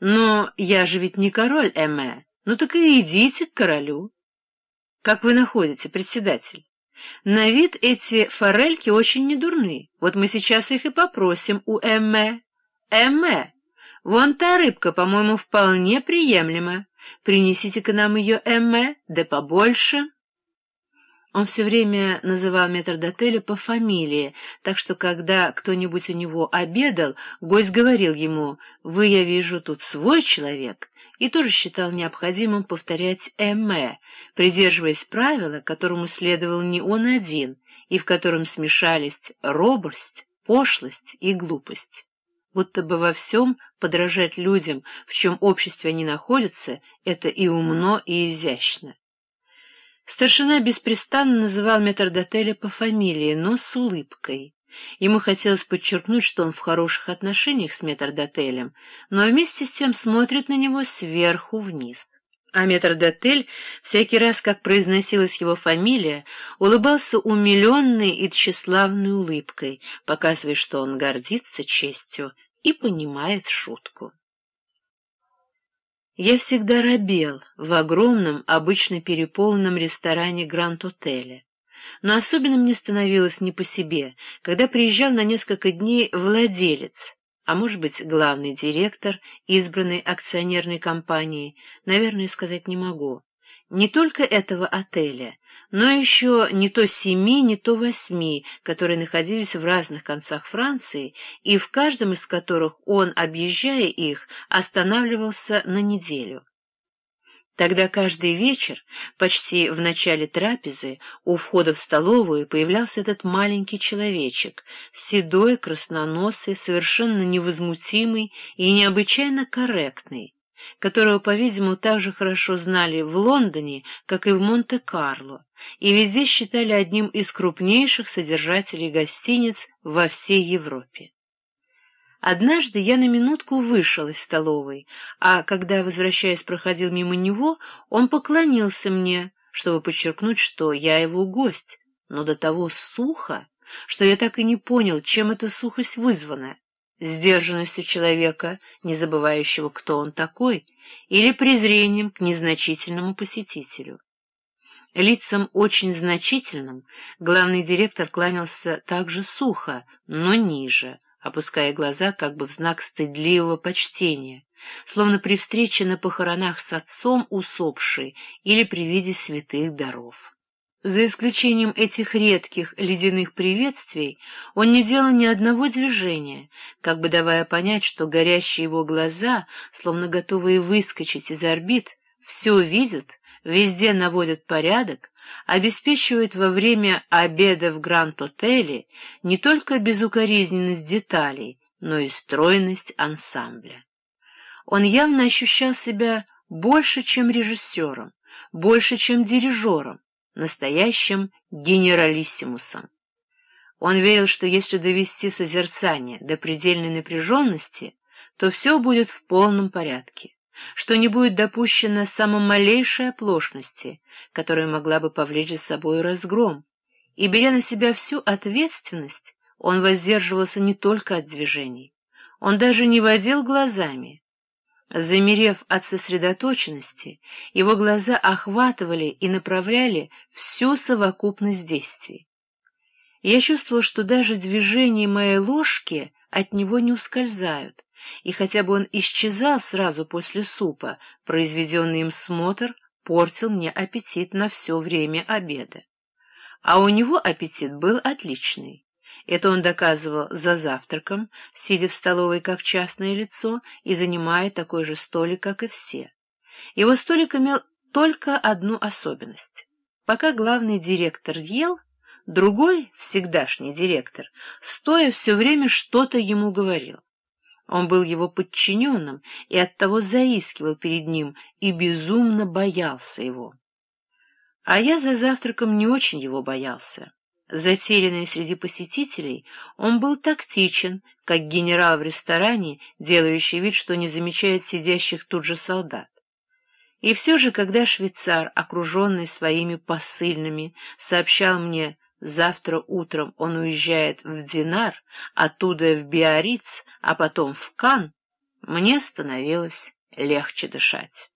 Но я же ведь не король, Эмме. Ну так и идите к королю. Как вы находите, председатель? На вид эти форельки очень недурны. Вот мы сейчас их и попросим у Эмме. Эмме, вон та рыбка, по-моему, вполне приемлема. Принесите-ка нам ее, Эмме, да побольше. Он все время называл метрдотеля по фамилии, так что, когда кто-нибудь у него обедал, гость говорил ему «Вы, я вижу, тут свой человек», и тоже считал необходимым повторять «эмэ», придерживаясь правила, которому следовал не он один, и в котором смешались робость, пошлость и глупость. Будто бы во всем подражать людям, в чем обществе они находятся, это и умно, и изящно. Старшина беспрестанно называл метрдотеля по фамилии, но с улыбкой. Ему хотелось подчеркнуть, что он в хороших отношениях с метрдотелем, но вместе с тем смотрит на него сверху вниз. А метрдотель, всякий раз, как произносилась его фамилия, улыбался умиленной и тщеславной улыбкой, показывая, что он гордится честью и понимает шутку. Я всегда робел в огромном, обычно переполненном ресторане Гранд-Отеля. Но особенно мне становилось не по себе, когда приезжал на несколько дней владелец, а может быть главный директор избранной акционерной компании, наверное, сказать не могу, не только этого отеля, но еще не то семи, не то восьми, которые находились в разных концах Франции, и в каждом из которых он, объезжая их, останавливался на неделю. Тогда каждый вечер, почти в начале трапезы, у входа в столовую появлялся этот маленький человечек, седой, красноносый, совершенно невозмутимый и необычайно корректный, которого, по-видимому, так же хорошо знали в Лондоне, как и в Монте-Карло, и везде считали одним из крупнейших содержателей гостиниц во всей Европе. Однажды я на минутку вышел из столовой, а когда, возвращаясь, проходил мимо него, он поклонился мне, чтобы подчеркнуть, что я его гость, но до того сухо, что я так и не понял, чем эта сухость вызвана сдержанностью человека, не забывающего, кто он такой, или презрением к незначительному посетителю. Лицам очень значительным главный директор кланялся также сухо, но ниже, опуская глаза как бы в знак стыдливого почтения, словно при встрече на похоронах с отцом усопшей или при виде святых даров. За исключением этих редких ледяных приветствий, он не делал ни одного движения, как бы давая понять, что горящие его глаза, словно готовые выскочить из орбит, все видят, везде наводят порядок, обеспечивают во время обеда в Гранд-Отеле не только безукоризненность деталей, но и стройность ансамбля. Он явно ощущал себя больше, чем режиссером, больше, чем дирижером, настоящим генералиссимусом. Он верил, что если довести созерцание до предельной напряженности, то все будет в полном порядке, что не будет допущено самой малейшей оплошности, которая могла бы повлечь за собой разгром, и, беря на себя всю ответственность, он воздерживался не только от движений, он даже не водил глазами, Замерев от сосредоточенности, его глаза охватывали и направляли всю совокупность действий. Я чувствовал, что даже движения моей ложки от него не ускользают, и хотя бы он исчезал сразу после супа, произведенный им смотр портил мне аппетит на все время обеда. А у него аппетит был отличный. Это он доказывал за завтраком, сидя в столовой как частное лицо и занимая такой же столик, как и все. Его столик имел только одну особенность. Пока главный директор ел, другой, всегдашний директор, стоя все время что-то ему говорил. Он был его подчиненным и оттого заискивал перед ним и безумно боялся его. А я за завтраком не очень его боялся. Затерянный среди посетителей, он был тактичен, как генерал в ресторане, делающий вид, что не замечает сидящих тут же солдат. И все же, когда швейцар, окруженный своими посыльными, сообщал мне, завтра утром он уезжает в Динар, оттуда в Биориц, а потом в Кан, мне становилось легче дышать.